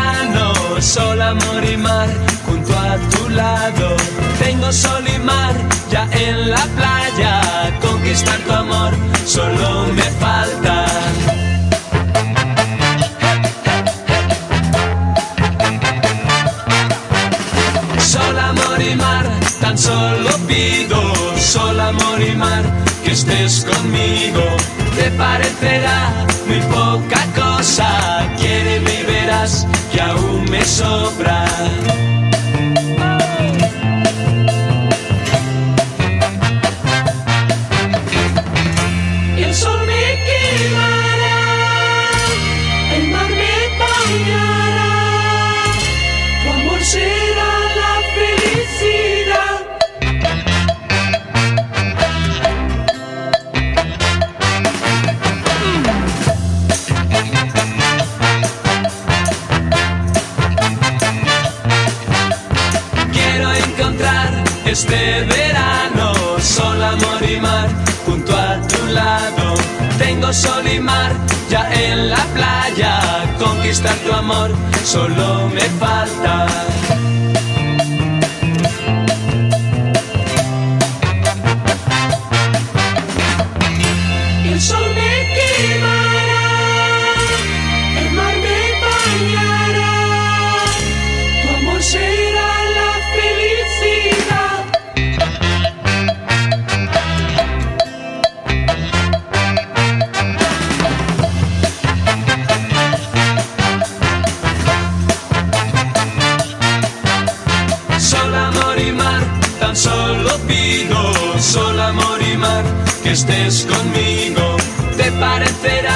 verano. Sol, amor y mar junto a tu lado. Tengo sol y mar ya en la playa. Conquistar tu amor solo me falta. Sol, amor y mar, tan solo pido. Sol, amor y mar, que estés conmigo. Te parecerá muy poca cosa. sobrar. Este verano sol, amor y mar junto a tu lado. Tengo sol y mar ya en la playa. Conquistar tu amor solo me falta. El sol me quemará, que estés conmigo. Te parecerá